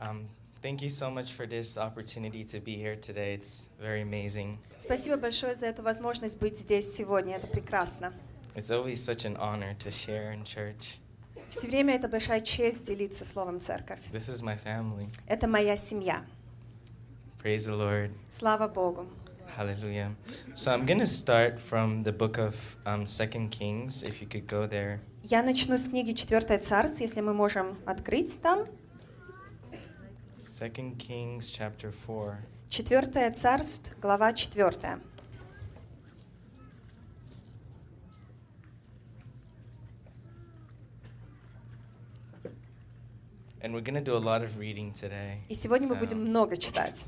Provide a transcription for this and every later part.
Um, thank you so much for this opportunity to be here today. It's very amazing. Спасибо большое за эту возможность быть здесь сегодня. Это прекрасно. It's always such an honor to share in church. Все время это большая честь делиться словом церковь. This is my family. Это моя семья. Praise the Lord. Слава Богу. Hallelujah. So I'm going to start from the book of um, Second Kings, if you could go there. Я начну с книги «Четвертое царство», если мы можем открыть там. Second Kings chapter 4. Четвертое царство, глава четвертая. And we're going to do a lot of reading today. И сегодня мы So- будем много читать.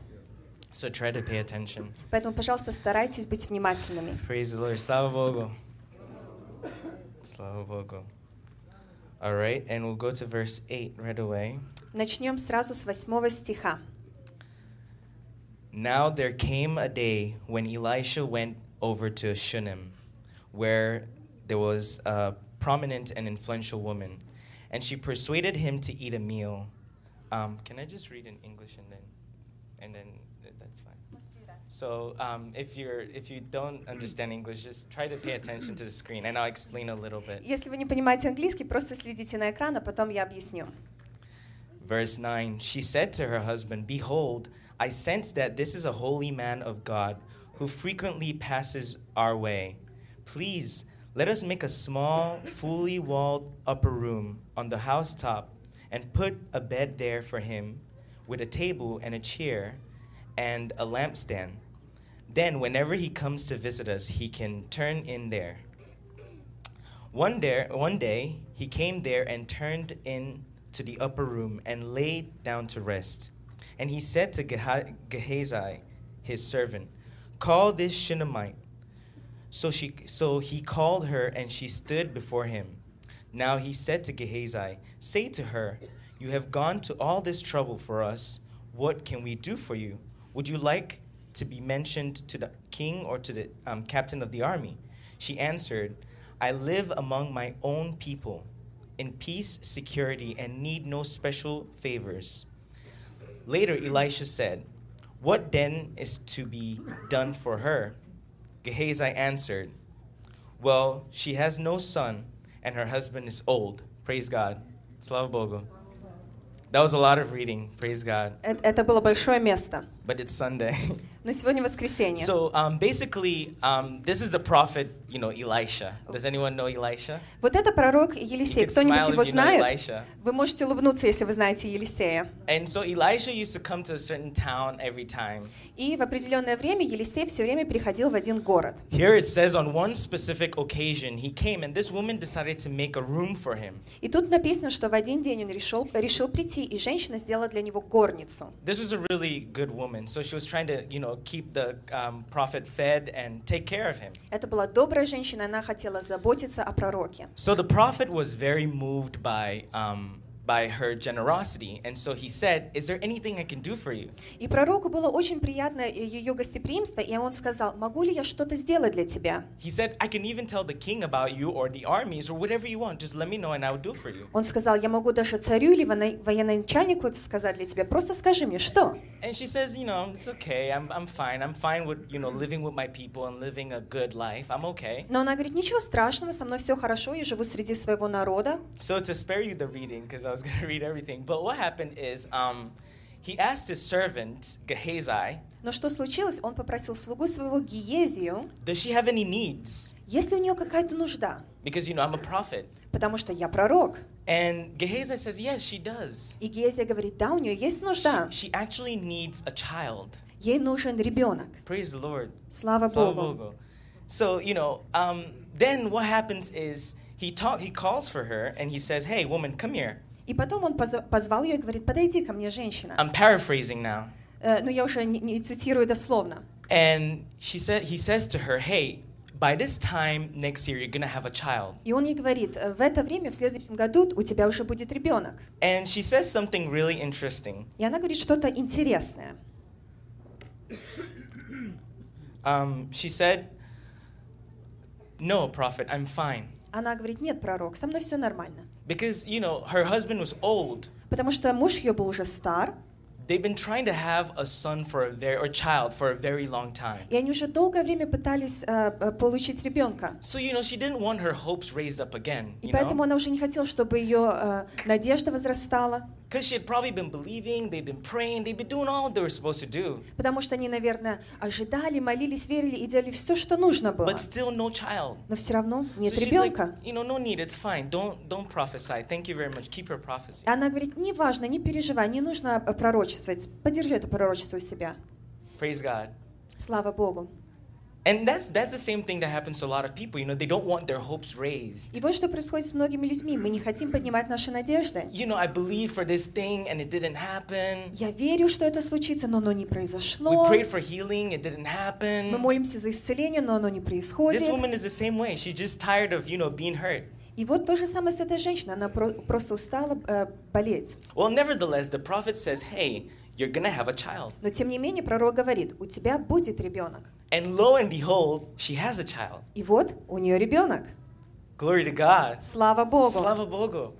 So try to pay attention. Поэтому, пожалуйста, старайтесь быть внимательными. Praise the Lord. Slava Bogu. Slava Bogu. All right, and we'll go to verse 8 right away. Начнем сразу с восьмого стиха. Now there came a day when Elisha went over to Shunem, where there was a prominent and influential woman, and she persuaded him to eat a meal. Um, can I just read in English and then, and then th- that's fine. So um, if you're if you don't understand English, just try to pay attention to the screen, and I'll explain a little bit. Если вы не понимаете английский, просто следите на экран, а потом я объясню. Verse 9 She said to her husband, Behold, I sense that this is a holy man of God who frequently passes our way. Please, let us make a small, fully walled upper room on the housetop and put a bed there for him with a table and a chair and a lampstand. Then, whenever he comes to visit us, he can turn in there. One day, one day he came there and turned in to the upper room and laid down to rest. And he said to Geha- Gehazi, his servant, Call this Shunammite. So, she, so he called her, and she stood before him. Now he said to Gehazi, Say to her, You have gone to all this trouble for us. What can we do for you? Would you like to be mentioned to the king or to the um, captain of the army? She answered, I live among my own people, in peace, security, and need no special favors. Later, Elisha said, What then is to be done for her? Gehazi answered, Well, she has no son, and her husband is old. Praise God. Slava Bogu. That was a lot of reading. Praise God. Э- Это было большое место. But it's Sunday. Но сегодня воскресенье. so um, basically, um, this is the prophet, you know, Elisha. Does anyone know Elisha? Вот это пророк Елисей. Кто-нибудь его знает? Вы можете улыбнуться, если вы знаете Елисея. And so Elisha used to come to a certain town every time. И в определенное время Елисей все время переходил в один город. Here it says on one specific occasion he came and this woman decided to make a room for him. И тут написано, что в один день он решил, решил прийти, и женщина сделала для него горницу. This was a really good woman, so she was trying to, you know, keep the um, prophet fed and take care of him. Это была добрая женщина, она хотела заботиться о пророке. So the prophet was very moved by um, by her generosity, and so he said, "Is there anything I can do for you?" И пророку было очень приятно ее гостеприимство, и он сказал, могу ли я что-то сделать для тебя? He said, "I can even tell the king about you or the armies or whatever you want. Just let me know, and I will do for you." Он сказал, я могу даже царю или военачальнику это сказать для тебя, просто скажи мне, что? And she says, "You know, it's okay. I'm I'm fine. I'm fine with you know living with my people and living a good life. I'm okay." Но она говорит, ничего страшного, со мной все хорошо, я живу среди своего народа. So to spare you the reading, because was going to read everything, but what happened is um, he asked his servant Gehazi, Но что случилось? Он попросил слугу своего Гиезию, "Does she have any needs?" есть ли у нее какая-то нужда? Because you know I'm a prophet. Потому что я пророк. And Gehazi says, "Yes, she does. И Гиезия говорит, да, у нее есть нужда. She, she actually needs a child." Ей нужен ребенок. Praise the Lord. Слава Slava Богу. Bogu. So you know, um, then what happens is he talk, he calls for her and he says, "Hey, woman, come here." И потом он позвал ее и говорит, подойди ко мне, женщина. I'm paraphrasing now. Э, ну, я уже не, не цитирую дословно. And she said, he says to her, "Hey, by this time next year, you're gonna have a child." И он ей говорит, «Э, в это время, в следующем году у тебя уже будет ребенок. And she says something really interesting. И она говорит что-то интересное. Um, she said, "No, prophet, I'm fine." Она говорит, нет, пророк, со мной все нормально. Because, you know, her husband was old. потому что муж ее был уже стар, They've been trying to have a son for a very or child for a very long time. и они уже долгое время пытались э, э, получить ребенка. So you know, she didn't want her hopes raised up again. И You поэтому know, она уже не хотела, чтобы ее э, надежда возрастала, Because she had probably been believing, they've been praying, they've been doing all they were supposed to do, потому что они, наверное, ожидали, молились, верили и делали все, что нужно было. but still no child. Но все равно нет so she's like, ребенка. you know, no need, it's fine. Don't don't prophesy. Thank you very much. Keep her prophecy. Она говорит, не важно, не переживай, не нужно э, пророчествовать. Подержи это пророчество у себя. Praise God. Слава Богу. And that's that's the same thing that happens to a lot of people. You know, they don't want their hopes raised. И вот что происходит с многими людьми. Мы не хотим поднимать наши надежды. You know, I believe for this thing and it didn't happen. Я верю, что это случится, но оно не We произошло. prayed for healing, it didn't Мы happen. молимся за исцеление, но оно не This происходит. woman is the same way. She's just tired of, you know, being hurt. И вот то же самое с этой женщиной. Она про- просто устала э, болеть. Well, nevertheless, the prophet says, "Hey, you're to have a child." Но тем не менее пророк говорит, у тебя будет ребенок. And lo and behold, she has a child. И вот у нее ребенок. Glory to God. Слава Богу. Slava Bogo.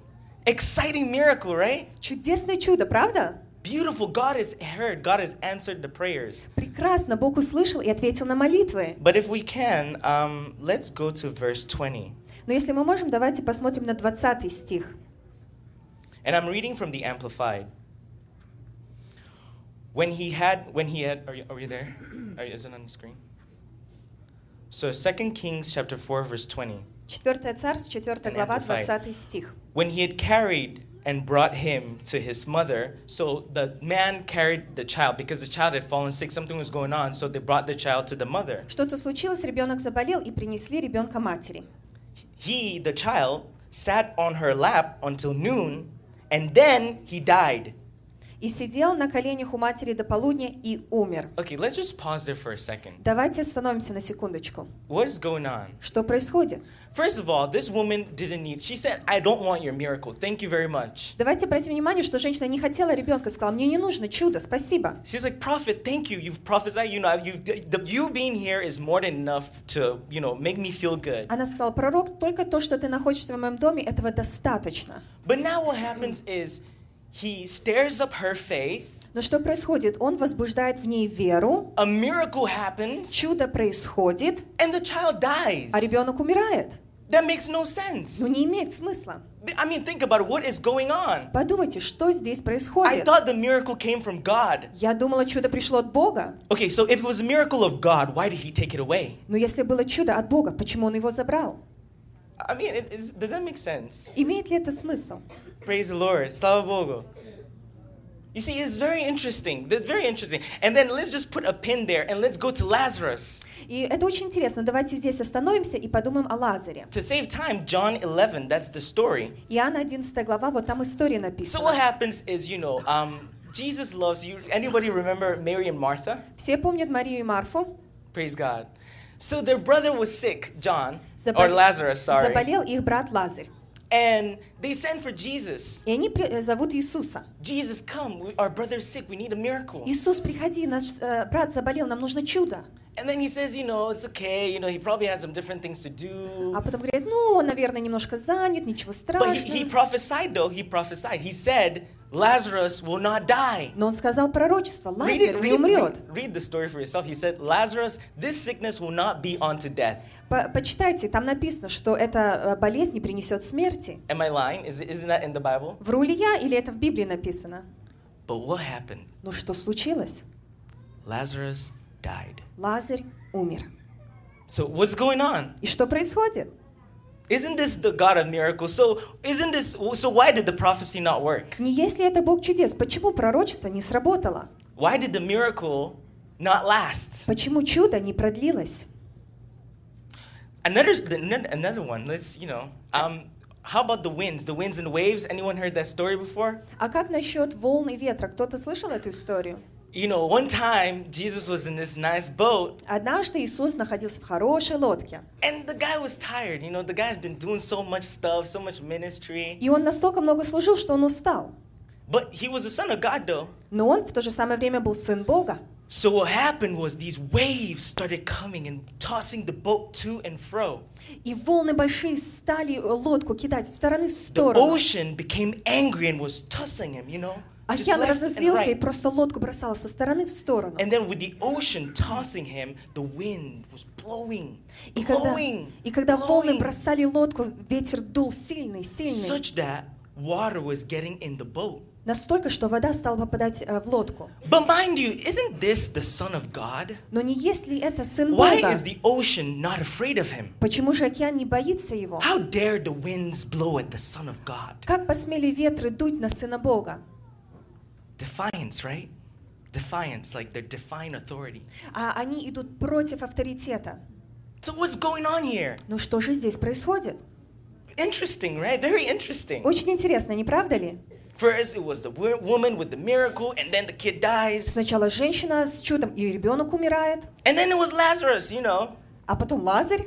Exciting miracle, right? Чудесное чудо, правда? Beautiful. God has heard. God has answered the prayers. Прекрасно. Бог услышал и ответил на молитвы. But if we can, um, let's go to verse 20. Но если мы можем, давайте посмотрим на 20 стих. And I'm reading from the Amplified. When he had, when he had, are you, are you there? Are, you- is it on the screen? So 2 Kings chapter 4, verse 20. 4 Царств, 4 And глава, amplified. 20 стих. When he had carried and brought him to his mother, so the man carried the child because the child had fallen sick, something was going on, so they brought the child to the mother. Что-то случилось, ребенок заболел и принесли ребенка матери. He, the child, sat on her lap until noon, and then he died. И сидел на коленях у матери до полудня и умер. Okay, let's just pause there for a second. Давайте остановимся на секундочку. What is going on? Что происходит? First of all, this woman didn't need, she said, I don't want your miracle. Thank you very much. Давайте обратим внимание, что женщина не хотела ребенка, сказала, мне не нужно чудо, спасибо. She's like, Prophet, thank you. You've prophesied. You know, you've, the, you being here is more than enough to, you know, make me feel good. Она сказала, пророк, только то, что ты находишься в моем доме, этого достаточно. But now what happens is he stirs up her faith. Но что происходит? Он возбуждает в ней веру, A miracle happens, чудо происходит, and the child dies. а ребенок умирает. That makes no Ну sense. не имеет смысла. I mean, think about it. What is going on? Подумайте, что здесь I происходит. thought the miracle came from God. Я думала, чудо пришло от Бога. Okay, so if it was a miracle of God, why did he take it away? Но если было чудо от Бога, почему он его забрал? I mean, it, it's- does that make sense? Имеет ли это смысл? Praise the Lord. Slava Bogu. You see, it's very interesting. That's very interesting. And then let's just put a pin there and let's go to Lazarus. И это очень интересно. Давайте здесь остановимся и подумаем о Лазаре. To save time, John 11, that's the story. Иоанна 11 глава, вот там история So what написана. happens is, you know, um, Jesus loves you. Anybody remember Mary and Martha? Все помнят Марию и Марфу. Praise God. So their brother was sick, John, or Забол- Lazarus, sorry. Заболел их брат Лазарь. And they sent for Jesus. И они при- зовут Иисуса. Jesus, come. We, our brother's sick. We need a miracle. Иисус, приходи, наш э, брат заболел, нам нужно чудо. And then he says, you know, it's okay. You know, he probably had some different things to do. А потом говорят, ну, он, наверное, немножко занят, ничего But he, he страшного. prophesied, though. He prophesied. He said, Lazarus will not die. Но он сказал пророчество, Read, it, Лазарь не умрет. read, read the story for yourself. He said, Lazarus, this sickness will not be unto death. По- Почитайте, там написано, что эта э, болезнь не принесет смерти. Am I lying? Is, isn't that in the Bible? Вру ли я или это в Библии написано? But what happened? Ну что случилось? Lazarus died. Лазарь умер. So what's going on? И что происходит? Isn't this the God of miracles? So isn't this so why did the prophecy not work? Не если это Бог чудес, почему пророчество не сработало? Why did the miracle not last? Почему чудо не продлилось? Another the- ano- another one. Let's you know. Um, how about the winds? The winds and waves. Anyone heard that story before? А как насчет волн и ветра? Кто-то слышал эту историю? You know, one time Jesus was in this nice boat, Однажды Иисус находился в хорошей лодке. and the guy was tired. You know, the guy had been doing so much stuff, so much ministry. И он настолько много служил, что он устал. But he was the son of God, though. Но он в то же самое время был сын Бога. So what happened was these waves started coming and tossing the boat to and fro. И волны большие стали лодку кидать с стороны в The сторону. ocean became angry and was tossing him, you know, just Океан разозлился и просто лодку бросала со стороны в сторону. And then with the ocean tossing him, the wind was blowing, И когда, blowing, и когда волны blowing, бросали лодку, ветер дул сильный, сильный. such that water was getting in the boat. Настолько, что вода стала попадать э, в лодку. But mind you, isn't this the Son of God? Но не есть ли это Сын Why Бога? is the ocean not afraid of him? Почему же океан не боится его? How dare the winds blow at the Son of God? Как посмели ветры дуть на Сына Бога? Defiance, right? Defiance, like they're defying authority. А они идут против авторитета. So what's going on here? Ну что же здесь происходит? Interesting, right? Very interesting. Очень интересно, не правда ли? First, it was the wo- woman with the miracle, and then the kid dies. Сначала женщина с чудом, и ребенок умирает, And then it was Lazarus, you know. а потом Лазарь.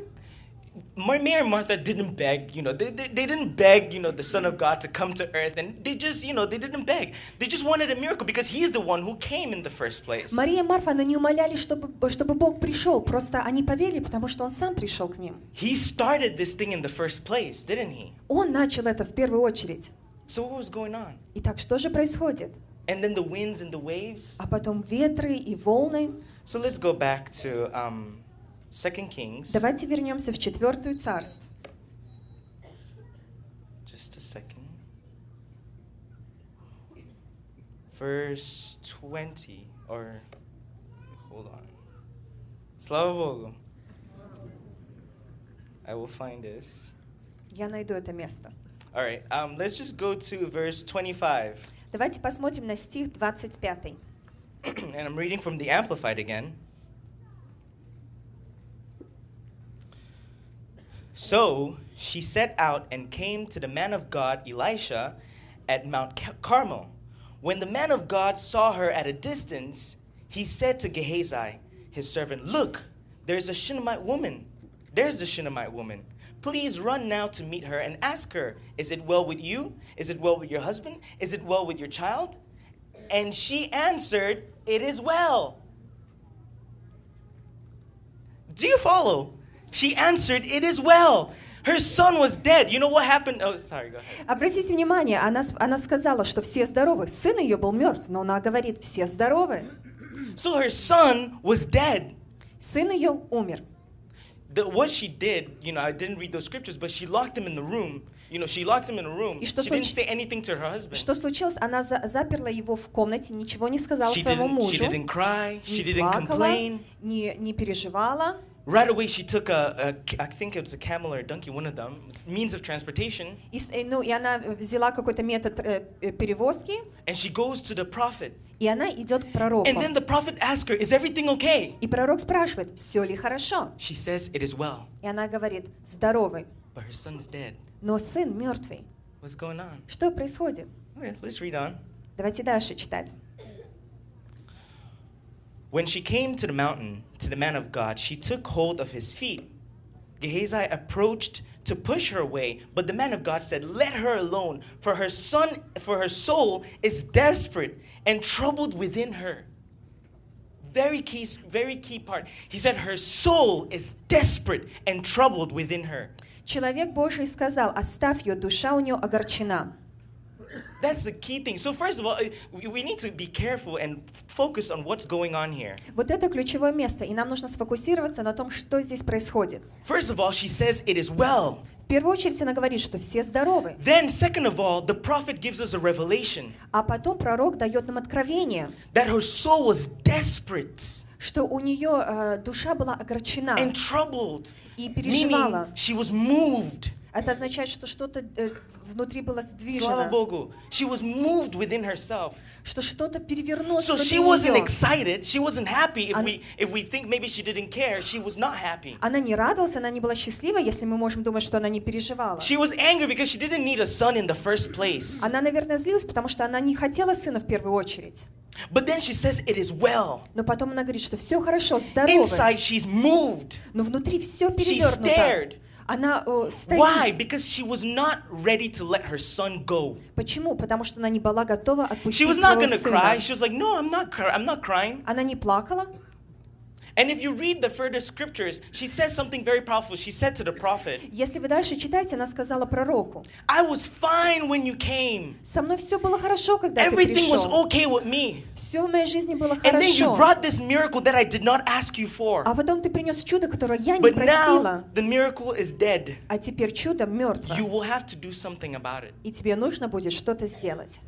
Mar- Mary and Martha didn't beg, you know, they, they, they didn't beg, you know, the Son of God to come to earth. And they just, you know, they didn't beg. They just wanted a miracle because He's the one who came in the first place. Мария и Марфа, они не умоляли, чтобы, чтобы Бог пришел. Просто они поверили, потому что Он сам пришел к ним. He started this thing in the first place, didn't He? Он начал это в первую очередь. So what was going on? Итак, что же происходит? And then the winds and the waves. А потом ветры и волны. So let's go back to um, 2 Kings. Давайте вернемся в четвертую царств. Just a second. Verse 20, or hold on. Slava Bogu. I will find this. Я найду это место. All right, um, let's just go to verse 25. Давайте посмотрим на стих 25. and I'm reading from the Amplified again. So she set out and came to the man of God, Elisha, at Mount Carmel. When the man of God saw her at a distance, he said to Gehazi, his servant, Look, there's a Shunammite woman. There's the Shunammite woman. Please run now to meet her and ask her, Is it well with you? Is it well with your husband? Is it well with your child? And she answered, It is well. Do you follow? She answered, It is well. Her son was dead. You know what happened? Oh, sorry, go ahead. Обратите внимание, она, она сказала, что все здоровы. Сын ее был мертв, но она говорит, все здоровы. So her son was dead. Сын ее умер. The, what she did, you know, I didn't read those scriptures, but she locked him in the room. You know, she locked him in a room. И She что didn't случ- say anything to her husband. Что случилось? Она за- заперла его в комнате, ничего не сказала She своему didn't, she мужу, didn't cry. She не didn't плакала, complain. не, не переживала. Right away, she took a, a, I think it was a camel or a donkey, one of them, means of transportation, И, э, ну, она взяла какой-то метод э, э, перевозки, and she goes to the prophet. и она идет к пророку. And then the prophet asks her, Is everything okay? И пророк спрашивает, все ли хорошо? She says, It is well, И она говорит, здоровый, but her son's dead. но сын мертвый. What's going on? Что происходит? Okay, let's read on. Давайте дальше читать. When she came to the mountain, to the man of God, she took hold of his feet. Gehazi approached to push her away, but the man of God said, "Let her alone, for her son, for her soul is desperate and troubled within her." Very key, very key part. He said, "Her soul is desperate and troubled within her." Человек Божий сказал, оставь ее, душа у нее огорчена. That's the key thing. So first of all, uh, we we need to be careful and focus on what's going on here. Вот это ключевое место, и нам нужно сфокусироваться на том, что здесь происходит. First of all, she says, "It is well." В первую очередь она говорит, что все здоровы, Then, second of all, the prophet gives us a revelation а потом пророк дает нам откровение, that her soul was desperate что у нее э, душа была огорчена and troubled, и meaning переживала. she was moved. Это означает, что что-то э, внутри было сдвижено, Bogu. She was moved within herself. что что-то перевернулось So she wasn't excited. She wasn't happy. If we if we think maybe she didn't care, she was not happy. Она не радовалась, она не была счастлива, если мы можем думать, что она не переживала. She was angry because she didn't need a son in the first place. Она, наверное, злилась, потому что она не хотела сына в первую очередь. But then she says it is well. Но потом она говорит, что все хорошо, здорово. Inside she's moved. Но внутри все перевернуто. scared. Она э, стоит. Why? Because she was not ready to let her son go. Почему? Потому что она не была готова She отпустить was not своего going to cry. сына. She was like, "No, I'm not cry- I'm not crying." Она не плакала. And if you read the further scriptures, she says something very powerful. She said to the prophet, Если вы дальше читаете, она сказала пророку, "I was fine when you came. со мной все было хорошо, когда ты Everything was пришел. okay with me." Все в моей жизни было And then you хорошо. brought this miracle that I did not ask you for. А потом ты принес чудо, которое я не But now просила. the miracle is dead. А теперь чудо мертво. You will have to do something about it. И тебе нужно будет что-то сделать.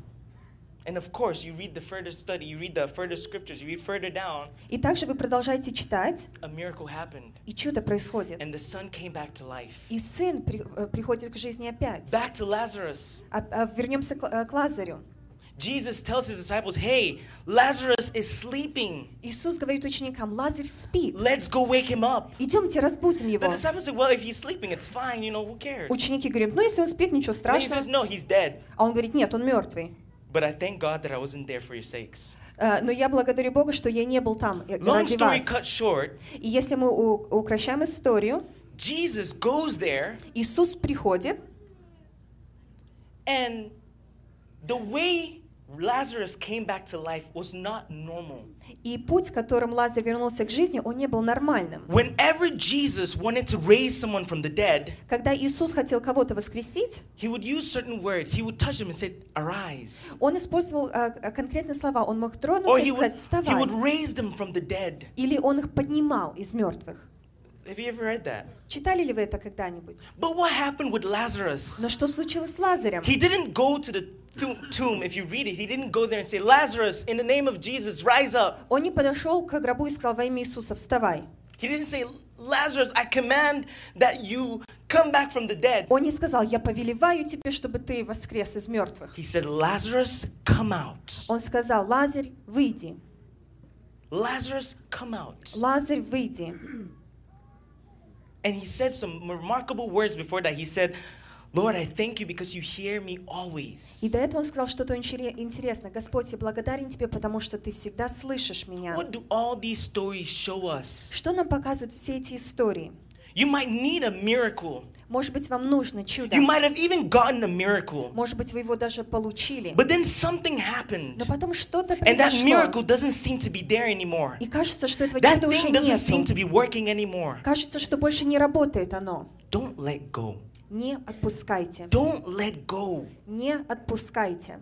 And of course, you read the further study, you read the further scriptures, you read further down, И также вы продолжаете читать, a miracle happened. и чудо происходит. And the son came back to life. И сын при- э, приходит к жизни опять. Back to Lazarus. А- а вернемся к, э, к Лазарю. Jesus tells his disciples, hey, Lazarus is sleeping. Иисус говорит ученикам, Лазарь спит. Let's go wake him up. Идемте разбудим The его. disciples say, well, if he's sleeping, it's fine, you know, who cares? Ученики говорят, ну если он спит, ничего And he says, страшного. no, he's dead. А он говорит, нет, он мертвый. But I thank God that I wasn't there for your sakes. Э, Но я благодарю Бога, что я не был там э, Long ради story вас. cut short, И если мы у- укращаем историю, Jesus goes there Иисус приходит, And the way Lazarus came back to life was not normal. и путь, которым Лазарь вернулся к жизни, он не был нормальным. Whenever Jesus wanted to raise someone from the dead, Когда Иисус хотел кого-то воскресить, he would use certain words. He would touch him and say, Arise. он использовал э, э, конкретные слова. Он мог Or тронуться he и would, сказать he «вставай». would raise them from the dead. Или он их поднимал из мертвых. Have you ever read that? Читали ли вы это когда-нибудь? But what happened with Lazarus? Но что случилось с Лазарем? He didn't go to the to- tomb. If you read it, he didn't go there and say, Lazarus, in the name of Jesus, rise up. Он не подошел к гробу и сказал во имя Иисуса «вставай». He didn't say, Lazarus, I command that you come back from the dead. Он не сказал «я повелеваю тебе, чтобы ты воскрес из мертвых». He said, Lazarus, come out. Он сказал «Лазарь, выйди». Lazarus, come out. «Лазарь, выйди». And he said some remarkable words before that. He said, Lord, I thank you because you hear me И always. до этого он сказал что-то очень интересное. Господь, я благодарен тебе, потому что ты всегда слышишь меня. What do all these stories show us? Что нам показывают все эти истории? You might need a miracle. Может быть, вам нужно чудо. You might have even gotten a miracle. Может быть, вы его даже получили. But then something Но happened. потом что-то And that произошло. miracle doesn't seem to be there anymore. И кажется, что этого That чуда уже thing doesn't seem to нет. be working anymore. Кажется, что больше не работает оно. Don't let go. Не отпускайте. Don't let go. Не отпускайте.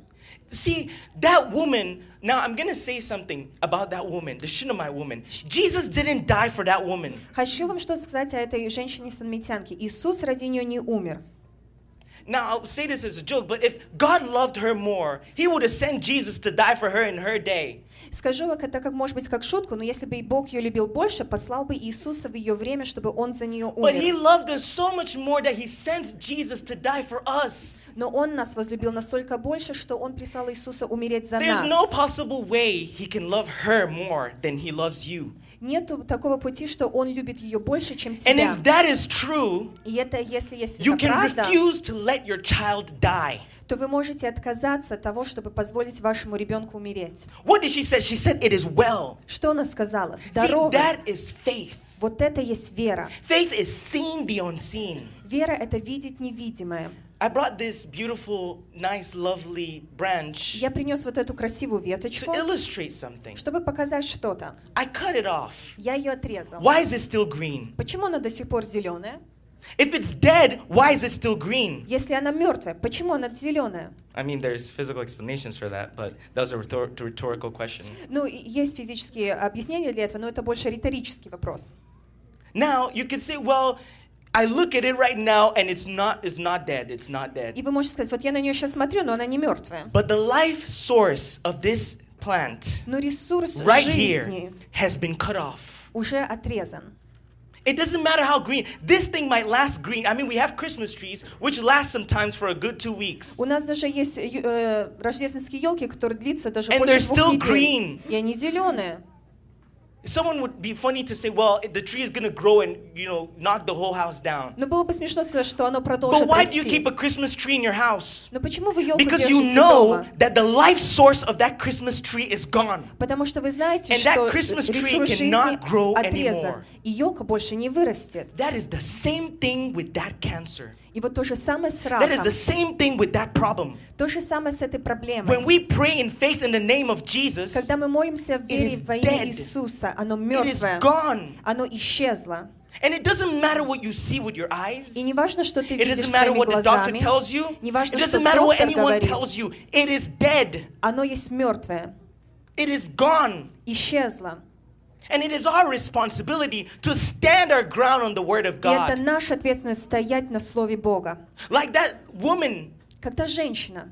See, that woman, now I'm going to say something about that woman, the Shunammite woman. Jesus didn't die for that woman. Хочу вам что сказать о этой женщине санмитянке. Иисус ради нее не умер. Now, I'll say this as a joke, but if God loved her more, He would have sent Jesus to die for her in her day. Скажу вам это как может быть как шутку, но если бы и Бог ее любил больше, послал бы Иисуса в ее время, чтобы он за нее But He умер. loved us so much more that He sent Jesus to die for us. Но он нас возлюбил настолько больше, что он прислал Иисуса умереть за There's no нас. possible way He can love her more than He loves you. Нету такого пути, что он любит ее больше, чем And тебя. if that is true, И это, если есть you это can правда, refuse to let your child die. то вы можете отказаться от того, чтобы позволить вашему ребенку умереть. What did she say? She said, It is well. Что она сказала? See, Здорово. that is faith. Вот это есть вера. Faith is seen beyond seen. Вера — это видеть невидимое. I brought this beautiful, nice, lovely branch Я принес вот эту красивую to веточку, illustrate something. чтобы показать что-то. I cut it off. Я ее отрезал. Why is it still green? Почему она до сих пор зеленая? If it's dead, why is it still green? Если она мертвая, почему она зеленая? I mean, there's physical explanations for that, but that was a rhetor- rhetorical question. Ну, и есть физические объяснения для этого, но это больше риторический вопрос. Now, you could say, well, I look at it right now and it's not it's not dead. It's not И dead. вы можете сказать, вот я на нее сейчас смотрю, но она не мертвая. But the life source of this plant Но ресурс right here жизни has been cut off. уже отрезан. It doesn't matter how green. This thing might last green. I mean, we have Christmas trees, which last sometimes for a good two weeks. У нас даже есть ю- э, рождественские елки, которые длятся даже And больше they're двух still недель. green. И они зеленые. Someone would be funny to say, well, the tree is going to grow and, you know, knock the whole house down. Но было бы смешно сказать, что оно But продолжит why do you расти. keep a Christmas tree in your house? Но почему вы елку Because you держите know дома? that the life source of that Christmas tree is gone. Потому что вы знаете, And that что Christmas tree ресурс жизни cannot grow отрезан, anymore. и елка больше не вырастет. That is the same thing with that cancer. И вот то же самое с That is раком, the same thing with that problem. то же самое с этой When проблемой. we pray in faith in the name of Jesus, Когда мы молимся в вере is во dead. имя Иисуса, оно it is мертвое, gone. оно исчезло. And it doesn't matter what you see with your eyes. И не важно, что ты It видишь doesn't matter своими what the doctor глазами, tells you. не It важно, что doesn't matter what доктор anyone говорит, tells you. It is dead. оно есть мертвое, It is gone. исчезло. And it is our responsibility to stand our ground on the word of И это God. наша ответственность стоять на Слове Бога. Like that woman, Когда женщина,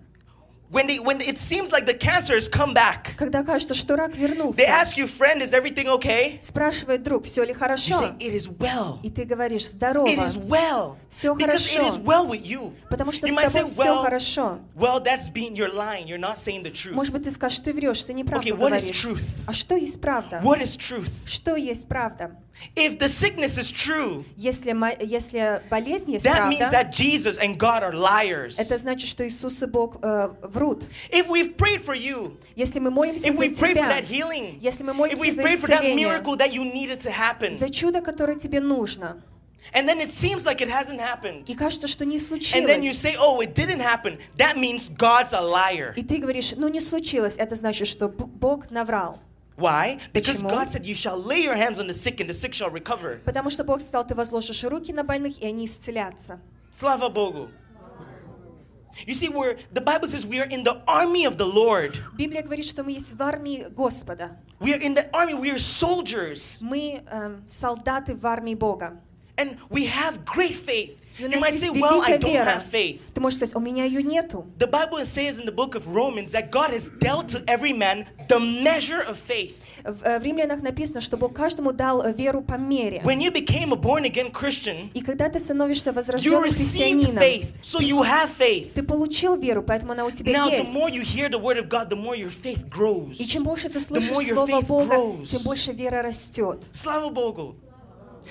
when, they, when it seems like the cancer has come back, когда кажется, что рак they вернулся, ask you, friend, is everything okay? спрашивает друг, все ли You say, хорошо? it is well. И ты говоришь, здорово, It is well. Всё Because it хорошо. is well with you. потому что You с might say, тобой все well, хорошо. well, that's being, you're lying. You're not saying the truth. Может быть, ты скажешь, ты врешь, ты неправду Okay, what is говоришь. truth? А что есть правда? What is truth? Что есть правда? If the sickness is true, Если, ма- если болезнь есть that means правда, that Jesus and God are liars. это значит, что Иисус и Бог э, врут. If we've prayed for you, Если мы молимся if за we've prayed for тебя, that healing, если мы if молимся we've за prayed for that miracle that you needed to happen, за чудо, которое тебе нужно, and then it seems like it hasn't happened, и кажется, что не and then you случилось, say, oh, it didn't happen, that means God's a liar. и ты говоришь, ну не случилось, это значит, что Бог наврал. Why? Because Почему? God said, you shall lay your hands on the sick and the sick shall recover. Потому что Бог сказал, ты возложишь руки на больных, и они исцелятся. Slava Bogu. You see, where the Bible says we are in the army of the Lord. Библия говорит, что мы есть в армии Господа. We are in the army, we are soldiers. Мы эм, солдаты в армии Бога. And we have great faith. И у You нас might есть say, well, I великая don't вера. have faith. Ты можешь сказать, у меня ее нету. The Bible says in the book of Romans that God has dealt to every man the measure of faith. В э, в Римлянах написано, что Бог каждому дал э, веру по мере. When you became a born again Christian, И когда ты становишься you возрожденным христианином, faith, so you have faith. ты получил веру, поэтому она у тебя Now, the есть. more you hear the word of God, the more your faith grows. И чем больше ты the слышишь Слово Бога, grows. тем больше вера растет. Slava Bogu.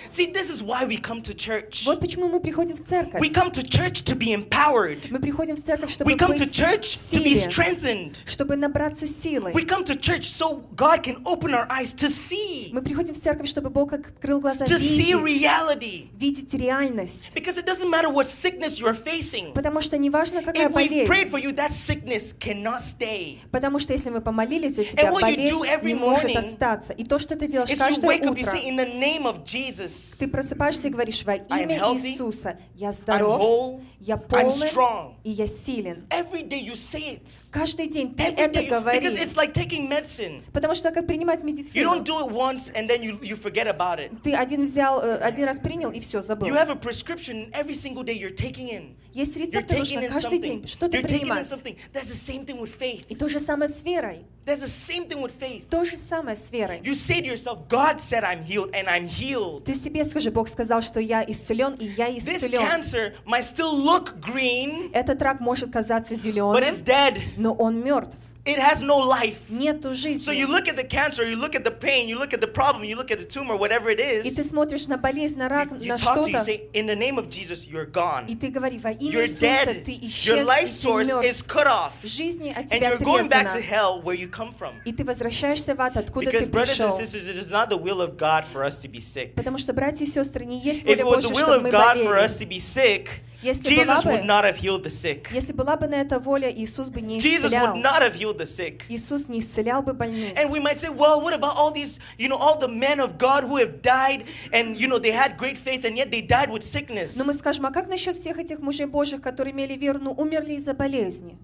See, this is why we come to church. Вот почему мы приходим в церковь. We come to church to be empowered. Мы приходим в церковь, чтобы We come to быть church в to be силе, strengthened. чтобы набраться силы. We come to church so God can open our eyes to see, Мы приходим в церковь, чтобы Бог открыл глаза to see видеть, reality. видеть реальность. Because it doesn't matter what sickness you are facing. Потому что неважно, какая If we've prayed болезнь. for you, that sickness cannot stay. Потому что если мы помолились за тебя, what you do болезнь every не может morning остаться. И то, что ты делаешь If you каждое wake up, you утро, say, In the name of Jesus, ты просыпаешься и говоришь во имя Иисуса, я здоров, whole, я I'm полон strong. и я силен. Every day you say it. Каждый день ты Every это day, you- because говоришь. it's like taking medicine. Потому что как принимать You медицину. don't do it once and then you, you forget about it. Ты один взял, э, один раз принял и все, забыл. You have a prescription every single day you're taking in. Есть You're рецепты, taking нужно in каждый something. день что-то You're taking in принимать. something. That's the same thing with faith. И то же самое с верой. That's the same thing with faith. То же самое с верой. You say to yourself, God said I'm healed and I'm healed. Ты себе скажи, Бог сказал, что я исцелен, и я This исцелен. cancer might still look green, Этот рак может казаться but зеленым, it's dead. но он мертв. It has no life. Нету So жизни. you look at the cancer, you look at the pain, you look at the problem, you look at the tumor, whatever it И ты is. смотришь на болезнь, на рак, You на talk to, you что-то, say, in the name of Jesus, you're gone. и ты говори, во имя You're Иисуса dead. ты Your исчез, life и ты source is мертв. cut off. Жизни от And тебя you're going back to отрезана. hell where you come from. И ты возвращаешься в ад, откуда Because, ты brothers and пришел. sisters, it is not the will of God for us to be sick. Потому что, братья и сестры, не есть If воля it was the Божья, will чтобы of мы God for болели. us to be sick, Если была Jesus бы- would not have healed the sick. Если была бы на это воля, Иисус бы не Jesus исцелял. would not have healed the sick. Иисус не исцелял бы больных. And we might say, well, what about all these, you know, all the men of God who have died and, you know, they had great faith and yet they died with sickness? Но мы скажем, а как насчет всех этих мужей Божьих, которые имели веру, но умерли из-за болезни?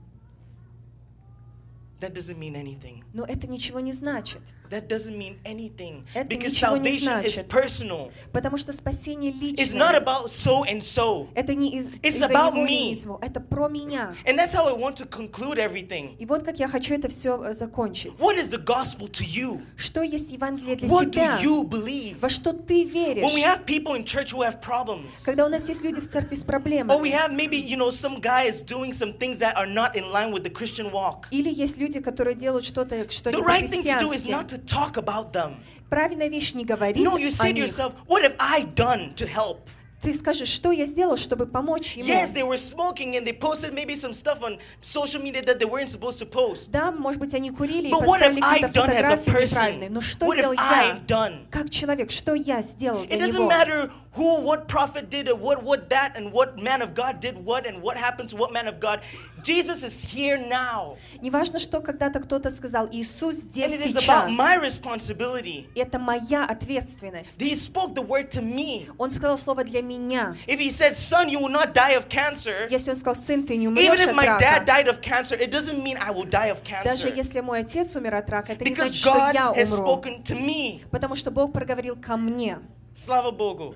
That doesn't mean anything. Но это ничего не значит. That doesn't mean anything. Это Because ничего не salvation is значит. personal. Потому что спасение It's not личное. about so and so. Это не из, It's из-за about него me. и из него. Это про меня. And that's how I want to conclude everything. И вот как я хочу это все закончить. What is the gospel to you? Что есть Евангелие для What do тебя? you believe? Во что ты When we веришь? have people in church who have problems, Когда у нас есть люди в церкви с or we проблемами, have maybe, you know, some guy is doing some things that are not in line with the Christian walk. или есть люди, люди, которые делают что-то, что The не right thing to do is по-христиански. not to talk about them. Правильная вещь не говорить No, you о say to них. yourself, what have I done to help? Ты скажешь, что я сделал, чтобы помочь ему. Yes, they were smoking and they posted maybe some stuff on social media that they weren't supposed to post. Да, может быть, они курили и But what have поставили I какие-то done as a фотографии неправильные. Но person? что What сделал have I я? done? Как человек, что я сделал для It doesn't него? matter who, what prophet did, or what, what that, and what man of God did what, and what happened to what man of God. Jesus is here now. Неважно, что когда-то кто-то сказал, Иисус And здесь it is about сейчас. my responsibility. Это моя ответственность. He spoke the word to me. Он сказал слово для меня. If he said, Son, you will not die of cancer, Если он сказал, сын, ты не even умрешь if от my dad рака, died of cancer, it doesn't mean I will die of даже cancer. если мой отец умер от рака, это не Because значит, что God я has умру. spoken to me. Потому что Бог проговорил ко мне. Slava Bogu.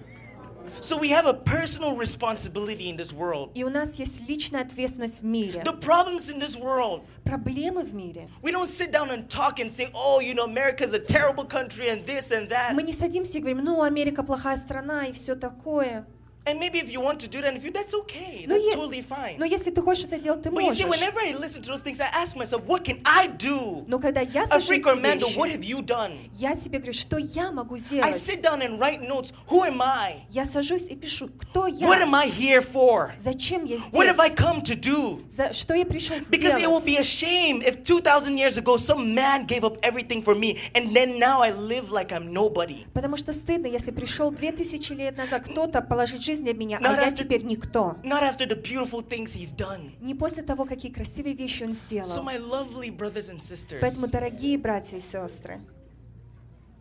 So we have a personal responsibility in this world. И у нас есть личная ответственность в мире. The problems in this world, Проблемы в мире. we don't sit down and talk and say, oh, you know, America is a terrible country and this and that. Мы не садимся и говорим, ну, Америка плохая страна и все такое. And maybe if you want to do that, if you, that's okay. Ну, That's е- totally fine. Но если ты хочешь это делать, ты But you see, можешь. whenever I listen to those things, I ask myself, what can I do? Но когда я слышу Africa or эти Mando, what have вещи, you done? я себе говорю, что я могу I сделать? sit down and write notes. Who am I? Я Я сажусь и пишу, кто What am я? I here for? Зачем я What have I здесь? come to do? За что я пришел Because it will сделать? be a shame if 2,000 years ago some man gave up everything for me and then now I live like I'm nobody. Потому что стыдно, если пришел две тысячи лет назад кто-то положить жизнь для меня, Not а я after- теперь никто. Not after the beautiful things he's done. Не после того, какие красивые вещи он So, сделал. my lovely brothers and sisters, Поэтому, дорогие братья и сестры,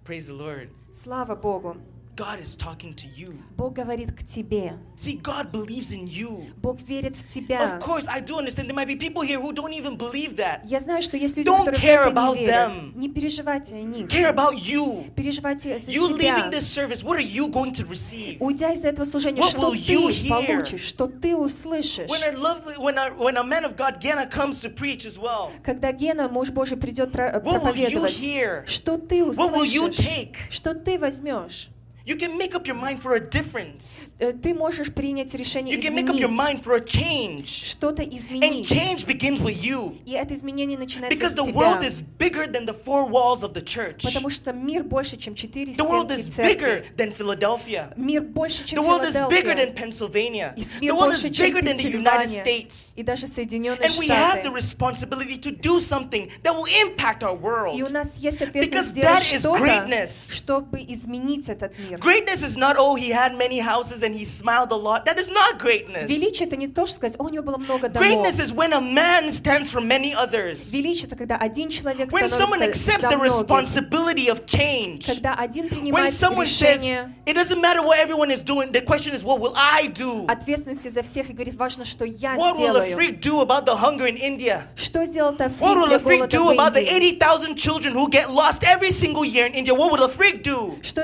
praise the Lord. слава Богу, God is talking to you. Бог говорит к тебе. See, God believes in you. Бог верит в тебя. Of course, I do understand there might be people here who don't even believe that. Я знаю, что есть люди, Don't которые в care это about не верят. them. Не переживайте о них. Care about you. Переживайте за You себя. leaving this service, what are you going to receive? Уйдя из этого служения, What что will you ты hear? получишь, что ты услышишь. When our lovely, when our, when a man of God, Gana, comes to preach as well, Когда Гена, муж Божий, придет про- What will you проповедовать, hear? что ты What will you услышишь, take? что ты возьмешь. you can make up your mind for a difference. Э, Ты можешь принять решение You can make up your изменить, mind for a change. что-то And изменить. change begins with you. И это изменение начинается Because с the тебя. world is bigger than the four walls of the church. Потому что мир больше, чем четыре The world стенки is bigger церкви. than Philadelphia. Мир больше, чем The world is bigger than Филадельфия. Pennsylvania. И The мир world is больше, чем bigger than the United Пенсильвания. States. И даже Соединенные And we have the Штаты. responsibility to do something that will impact our world. И у нас есть Because ответственность that сделать is что-то, greatness. чтобы изменить этот мир. Greatness is not, oh, he had many houses and he smiled a lot. That is not greatness. Величие это не то, что сказать, о, у него было много домов. Greatness is when a man stands for many others. Величие это когда один человек When someone accepts the responsibility of change. Когда один принимает when someone решение. Says, it doesn't matter what everyone is doing. The question is, what will I do? Ответственности за всех и говорит, важно, что я what сделаю. What will Afrik do about the hunger in India? Что What will Afrik do about the 80,000 children who get lost every single year in India? What will Afrik do? Что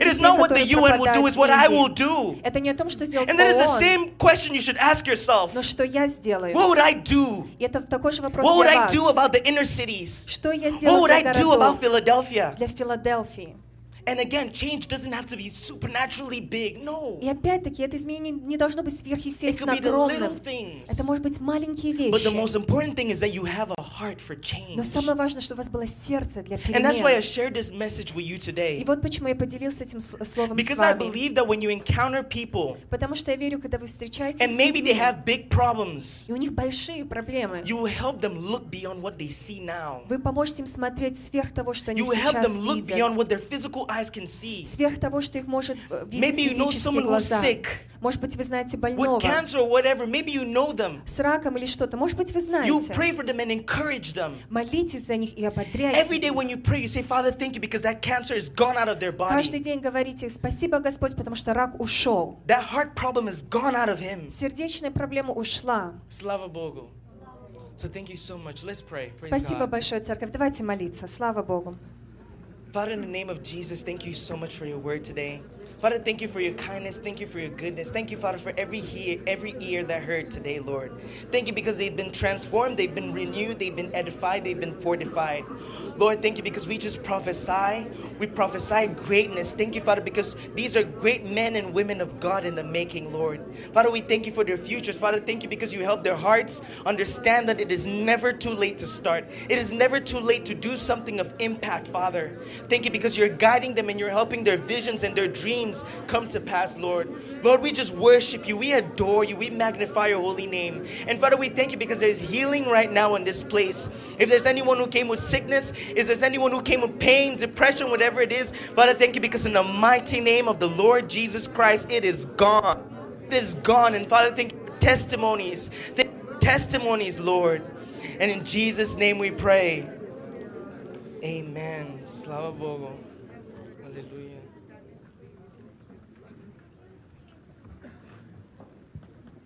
It is детей, not what the которые UN will do, пропадают it's в what I will Индии? do. Это не о том, что сделал And that is the ООН, same question you should ask yourself. но что я сделаю. What would I do? И это такой же вопрос What would для I вас. do about the inner cities? Что я What сделаю would для I do about городов, Philadelphia? для Филадельфии? And again, change doesn't have to be supernaturally big. No. И опять-таки, это изменение не должно быть It could сверхъестественно be the little огромным. things. Это может быть маленькие But the most вещи. important thing is that you have a heart for Но change. самое важное, что у вас было сердце для And that's why I перемен. shared this message with you И today. вот почему я поделился этим с- словом с Because I вами. believe that when you encounter people Потому что я верю, когда вы встречаетесь and с maybe they людьми, have big problems, и у них большие проблемы, you will help them look beyond what they see now. вы поможете им смотреть сверх того, что они You will help сейчас them look видят. beyond what their physical eyes can see. Сверх того, что их может э, видеть Maybe you know someone who's глаза. sick Может быть, вы знаете with больного cancer or whatever. Maybe you know them. с раком или что-то. Может быть, вы You знаете. pray for them and encourage them. Молитесь за них и Every ободряйте day их. when you pray, you say, Father, thank you because that cancer is gone out of their Каждый body. день говорите «Спасибо, Господь, потому что рак ушел». That heart problem is gone out of him. Сердечная проблема ушла. Slava Bogu. So thank you so much. Let's pray. Praise Спасибо God. большое, церковь. Давайте молиться. Слава Богу. Father, in the name of Jesus, thank you so much for your word today. Father, thank you for your kindness. Thank you for your goodness. Thank you, Father, for every ear, every ear that heard today, Lord. Thank you because they've been transformed, they've been renewed, they've been edified, they've been fortified. Lord, thank you because we just prophesy. We prophesy greatness. Thank you, Father, because these are great men and women of God in the making, Lord. Father, we thank you for their futures. Father, thank you because you help their hearts understand that it is never too late to start. It is never too late to do something of impact, Father. Thank you because you're guiding them and you're helping their visions and their dreams come to pass, Lord. Lord, we just worship you. We adore you. We magnify your holy name. And Father, we thank you because there's healing right now in this place. If there's anyone who came with sickness, if there's anyone who came with pain, depression, whatever it is, Father, thank you because in the mighty name of the Lord Jesus Christ, it is gone. It is gone. And Father, thank you for testimonies. Thank you for testimonies, Lord. And in Jesus' name we pray. Amen. Slava Bogu.